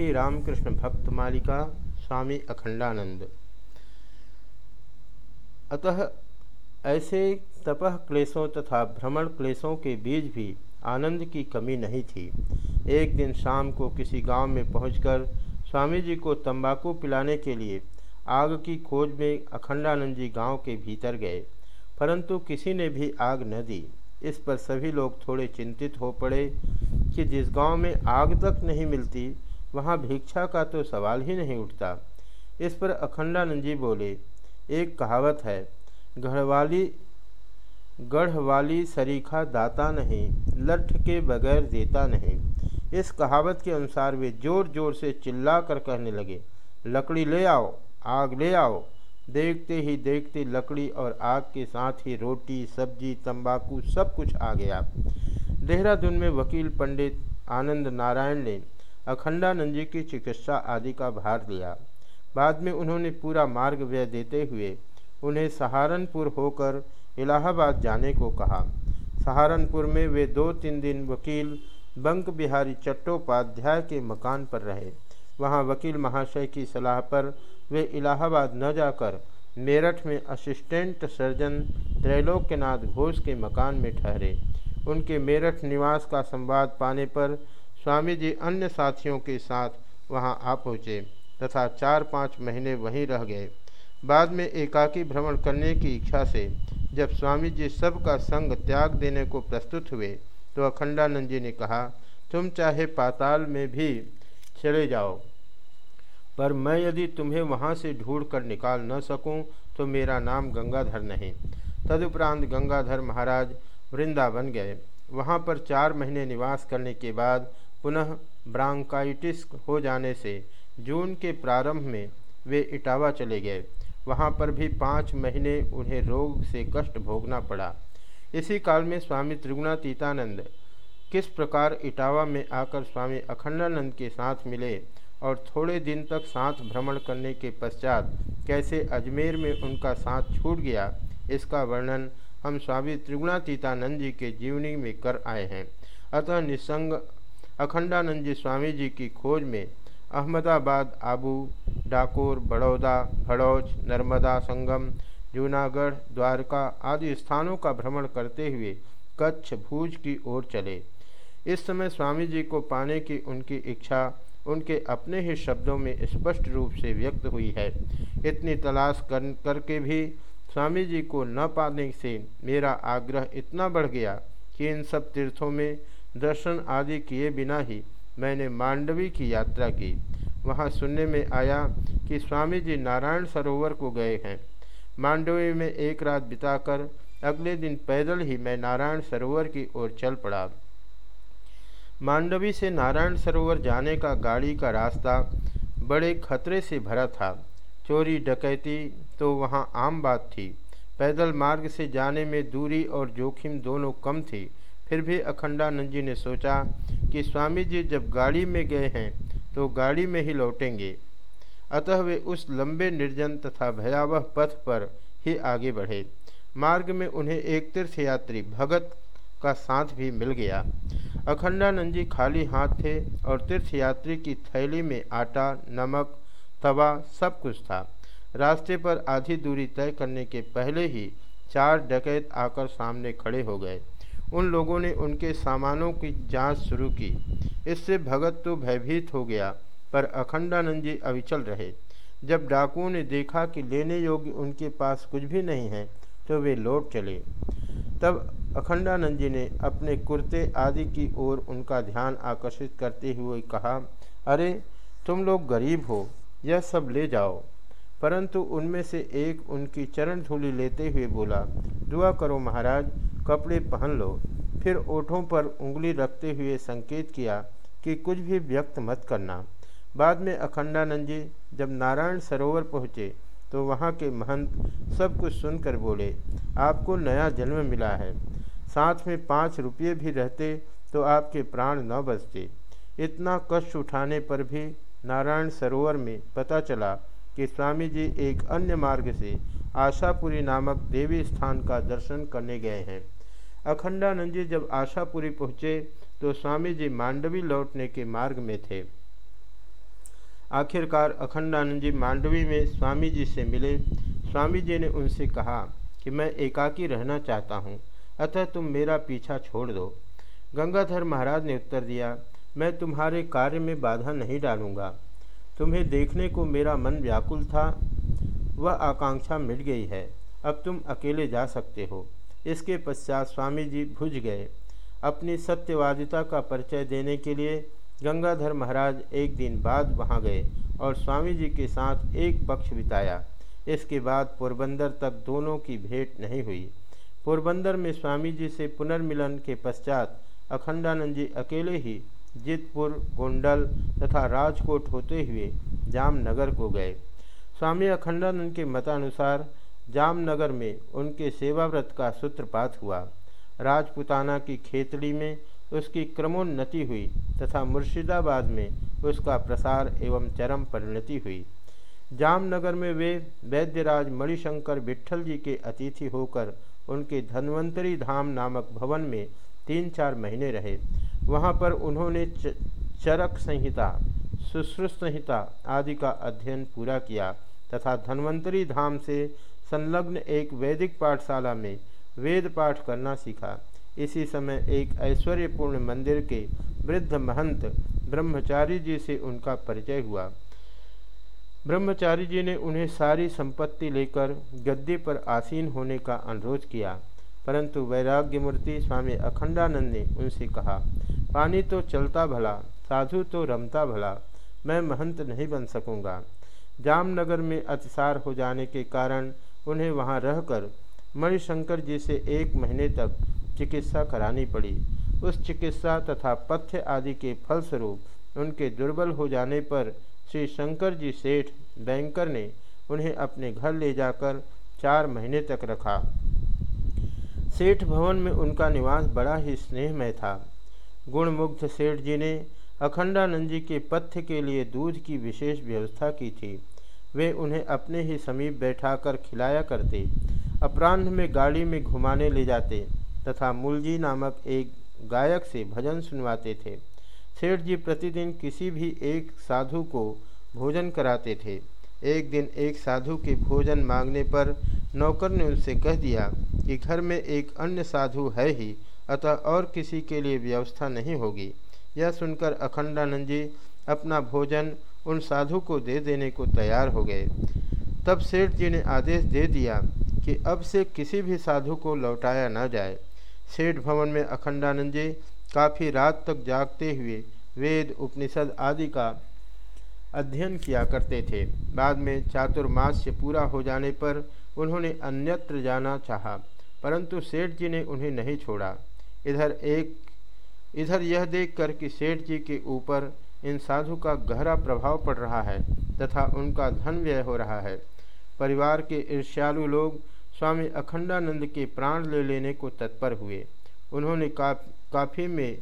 श्री रामकृष्ण भक्त मालिका स्वामी अखंडानंद। अतः ऐसे तपह क्लेशों तथा भ्रमण क्लेशों के बीच भी आनंद की कमी नहीं थी। एक दिन शाम को किसी गाँव में पहुंचकर स्वामी जी को तंबाकू पिलाने के लिए आग की खोज में अखंडानंद जी गाँव के भीतर गए, परंतु किसी ने भी आग न दी। इस पर सभी लोग थोड़े चिंतित हो पड़े कि जिस गाँव में आग तक नहीं मिलती वहाँ भिक्षा का तो सवाल ही नहीं उठता। इस पर अखंडानंद जी बोले, एक कहावत है, गढ़वाली गढ़वाली सरीखा दाता नहीं, लठ के बगैर देता नहीं। इस कहावत के अनुसार वे ज़ोर ज़ोर से चिल्ला कर कहने लगे, लकड़ी ले आओ, आग ले आओ। देखते ही देखते लकड़ी और आग के साथ ही रोटी, सब्ज़ी, तंबाकू सब कुछ आ गया। देहरादून में वकील पंडित आनंद नारायण ने अखंडानंद जी की चिकित्सा आदि का भार लिया बाद में उन्होंने पूरा मार्ग व्यय देते हुए उन्हें सहारनपुर होकर इलाहाबाद जाने को कहा। सहारनपुर में वे दो तीन दिन वकील बंक बिहारी चट्टोपाध्याय के मकान पर रहे। वहाँ वकील महाशय की सलाह पर वे इलाहाबाद न जाकर मेरठ में असिस्टेंट सर्जन त्रैलोक्यनाथ घोष के मकान में ठहरे। उनके मेरठ निवास का संवाद पाने पर स्वामी जी अन्य साथियों के साथ वहाँ आ पहुँचे तथा चार पाँच महीने वहीं रह गए। बाद में एकाकी भ्रमण करने की इच्छा से जब स्वामी जी सबका संग त्याग देने को प्रस्तुत हुए तो अखंडानंद जी ने कहा, तुम चाहे पाताल में भी चले जाओ, पर मैं यदि तुम्हें वहाँ से ढूंढ कर निकाल न सकूँ तो मेरा नाम गंगाधर नहीं। तदुपरांत गंगाधर महाराज वृंदावन गए। वहाँ पर चार महीने निवास करने के बाद पुनः ब्रांकाइटिस हो जाने से जून के प्रारंभ में वे इटावा चले गए। वहाँ पर भी पाँच महीने उन्हें रोग से कष्ट भोगना पड़ा। इसी काल में स्वामी त्रिगुणातीतानंद किस प्रकार इटावा में आकर स्वामी अखंडानंद के साथ मिले और थोड़े दिन तक साथ भ्रमण करने के पश्चात कैसे अजमेर में उनका साथ छूट गया, इसका वर्णन हम स्वामी त्रिगुणातीतानंद जी के जीवनी में कर आए हैं। अतः निसंग अखंडानंद जी स्वामी जी की खोज में अहमदाबाद, आबू, डाकोर, बड़ौदा, भड़ौच, नर्मदा संगम, जूनागढ़, द्वारका आदि स्थानों का भ्रमण करते हुए कच्छ भूज की ओर चले। इस समय स्वामी जी को पाने की उनकी इच्छा उनके अपने ही शब्दों में स्पष्ट रूप से व्यक्त हुई है। इतनी तलाश कर, करके भी स्वामी जी को न पाने से मेरा आग्रह इतना बढ़ गया कि इन सब तीर्थों में दर्शन आदि किए बिना ही मैंने मांडवी की यात्रा की। वहाँ सुनने में आया कि स्वामी जी नारायण सरोवर को गए हैं। मांडवी में एक रात बिताकर अगले दिन पैदल ही मैं नारायण सरोवर की ओर चल पड़ा। मांडवी से नारायण सरोवर जाने का गाड़ी का रास्ता बड़े खतरे से भरा था। चोरी डकैती तो वहाँ आम बात थी। पैदल मार्ग से जाने में दूरी और जोखिम दोनों कम थी। फिर भी अखंडानंद जी ने सोचा कि स्वामी जी जब गाड़ी में गए हैं तो गाड़ी में ही लौटेंगे। अतः वे उस लंबे निर्जन तथा भयावह पथ पर ही आगे बढ़े। मार्ग में उन्हें एक तीर्थयात्री भगत का साथ भी मिल गया। अखंडानंद जी खाली हाथ थे और तीर्थयात्री की थैली में आटा, नमक, तवा सब कुछ था। रास्ते पर आधी दूरी तय करने के पहले ही चार डकैत आकर सामने खड़े हो गए। उन लोगों ने उनके सामानों की जाँच शुरू की। इससे भगत तो भयभीत हो गया, पर अखंडानंद जी अविचल रहे। जब डाकुओं ने देखा कि लेने योग्य उनके पास कुछ भी नहीं है तो वे लौट चले। तब अखंडानंद जी ने अपने कुर्ते आदि की ओर उनका ध्यान आकर्षित करते हुए कहा, अरे, तुम लोग गरीब हो, यह सब ले जाओ। परंतु उनमें से एक उनकी चरण धूलि लेते हुए बोला, दुआ करो महाराज कपड़े पहन लो। फिर ओठों पर उंगली रखते हुए संकेत किया कि कुछ भी व्यक्त मत करना। बाद में अखंडानंद जी जब नारायण सरोवर पहुँचे तो वहाँ के महंत सब कुछ सुनकर बोले, आपको नया जन्म मिला है। साथ में पाँच रुपये भी रहते तो आपके प्राण न बचते। इतना कष्ट उठाने पर भी नारायण सरोवर में पता चला कि स्वामी जी एक अन्य मार्ग से आशापुरी नामक देवी स्थान का दर्शन करने गए हैं। अखंडानंद जी जब आशापुरी पहुँचे तो स्वामी जी मांडवी लौटने के मार्ग में थे। आखिरकार अखंडानंद जी मांडवी में स्वामी जी से मिले। स्वामी जी ने उनसे कहा कि मैं एकाकी रहना चाहता हूँ, अतः तुम मेरा पीछा छोड़ दो। गंगाधर महाराज ने उत्तर दिया, मैं तुम्हारे कार्य में बाधा नहीं डालूँगा। तुम्हें देखने को मेरा मन व्याकुल था वह आकांक्षा मिट गई है। अब तुम अकेले जा सकते हो। इसके पश्चात स्वामी जी भुज गए। अपनी सत्यवादिता का परिचय देने के लिए गंगाधर महाराज एक दिन बाद वहाँ गए और स्वामी जी के साथ एक पक्ष बिताया। इसके बाद पोरबंदर तक दोनों की भेंट नहीं हुई। पोरबंदर में स्वामी जी से पुनर्मिलन के पश्चात अखंडानंद जी अकेले ही जितपुर, गोंडल तथा राजकोट होते हुए जामनगर को गए। स्वामी अखंडानंद के मतानुसार जामनगर में उनके सेवाव्रत का सूत्रपात हुआ। राजपुताना की खेतड़ी में उसकी क्रमोन्नति हुई तथा मुर्शिदाबाद में उसका प्रसार एवं चरम परिणति हुई। जामनगर में वे वैद्यराज मणिशंकर विठल जी के अतिथि होकर उनके धन्वंतरी धाम नामक भवन में तीन चार महीने रहे। वहाँ पर उन्होंने चरक संहिता, सुश्रुत संहिता आदि का अध्ययन पूरा किया। तथा धन्वंतरी धाम से संलग्न एक वैदिक पाठशाला में वेद पाठ करना सीखा। इसी समय एक ऐश्वर्यपूर्ण मंदिर के वृद्ध महंत ब्रह्मचारी जी से उनका परिचय हुआ। ब्रह्मचारी जी ने उन्हें सारी संपत्ति लेकर गद्दे पर आसीन होने का अनुरोध किया, परंतु वैराग्य मूर्ति स्वामी अखंडानंद ने उनसे कहा, पानी तो चलता भला, साधु तो रमता भला, मैं महंत नहीं बन सकूँगा। जामनगर में अतिसार हो जाने के कारण उन्हें वहाँ रहकर मणिशंकर जी से एक महीने तक चिकित्सा करानी पड़ी। उस चिकित्सा तथा पथ्य आदि के फलस्वरूप उनके दुर्बल हो जाने पर श्री शंकर जी सेठ बैंकर ने उन्हें अपने घर ले जाकर चार महीने तक रखा। सेठ भवन में उनका निवास बड़ा ही स्नेहमय था। गुणमुग्ध सेठ जी ने अखंडानंद जी के पथ्य के लिए दूध की विशेष व्यवस्था की थी। वे उन्हें अपने ही समीप बैठाकर खिलाया करते, अपराह्न में गाड़ी में घुमाने ले जाते, तथा मूलजी नामक एक गायक से भजन सुनवाते थे। सेठ जी प्रतिदिन किसी भी एक साधु को भोजन कराते थे। एक दिन एक साधु के भोजन मांगने पर नौकर ने उनसे कह दिया कि घर में एक अन्य साधु है ही, अतः और किसी के लिए व्यवस्था नहीं होगी। यह सुनकर अखंडानंद जी अपना भोजन उन साधु को दे देने को तैयार हो गए। तब सेठ जी ने आदेश दे दिया कि अब से किसी भी साधु को लौटाया न जाए। सेठ भवन में अखंडानंद जी काफ़ी रात तक जागते हुए वेद, उपनिषद आदि का अध्ययन किया करते थे। बाद में चातुर्मास से पूरा हो जाने पर उन्होंने अन्यत्र जाना चाहा, परंतु सेठ जी ने उन्हें नहीं छोड़ा। इधर एक, इधर यह देखकर कि सेठ जी के ऊपर इन साधु का गहरा प्रभाव पड़ रहा है तथा उनका धन व्यय हो रहा है। परिवार के ईर्ष्यालु लोग स्वामी अखंडानंद के प्राण ले लेने को तत्पर हुए। उन्होंने का, काफ़ी में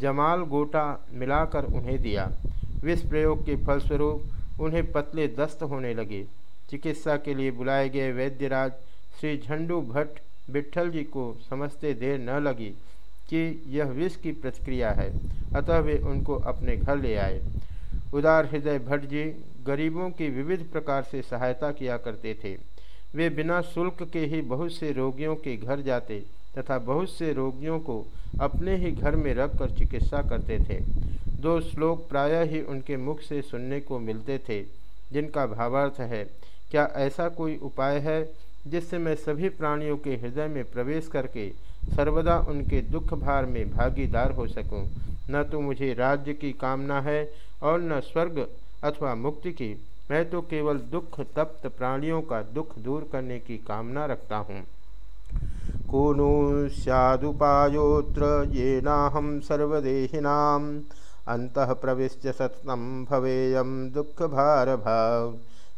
जमाल गोटा मिलाकर उन्हें दिया। विष प्रयोग के फलस्वरूप उन्हें पतले दस्त होने लगे। चिकित्सा के लिए बुलाए गए वैद्यराज श्री झंडू भट्ट विठल जी को समझते देर न लगी। कि यह विष की प्रतिक्रिया है। अतः वे उनको अपने घर ले आए। उदार हृदय भट्ट जी गरीबों की विविध प्रकार से सहायता किया करते थे। वे बिना शुल्क के ही बहुत से रोगियों के घर जाते तथा बहुत से रोगियों को अपने ही घर में रखकर चिकित्सा करते थे। दो श्लोक प्रायः ही उनके मुख से सुनने को मिलते थे, जिनका भावार्थ है, क्या ऐसा कोई उपाय है जिससे मैं सभी प्राणियों के हृदय में प्रवेश करके सर्वदा उनके दुख भार में भागीदार हो सकूँ? न तो मुझे राज्य की कामना है और न स्वर्ग अथवा मुक्ति की। मैं तो केवल दुख तप्त प्राणियों का दुख दूर करने की कामना रखता हूँ। को नु सदुपायोत्र ये नाहम सर्वदेहिनाम। अंत प्रविश्य सततम भवेयम दुख भार भाव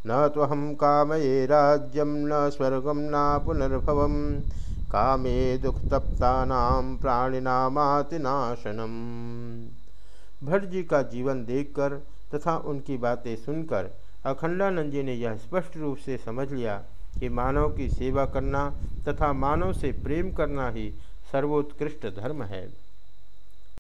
न तो हम कामये राज्यम न स्वर्गम न पुनर्भव कामे दुख तप्ता प्राणिनामातिनाशनम। भट्ट जी का जीवन देखकर तथा उनकी बातें सुनकर अखंडानंद जी ने यह स्पष्ट रूप से समझ लिया कि मानव की सेवा करना तथा मानव से प्रेम करना ही सर्वोत्कृष्ट धर्म है।